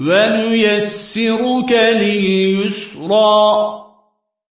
ونيسرك لليسرى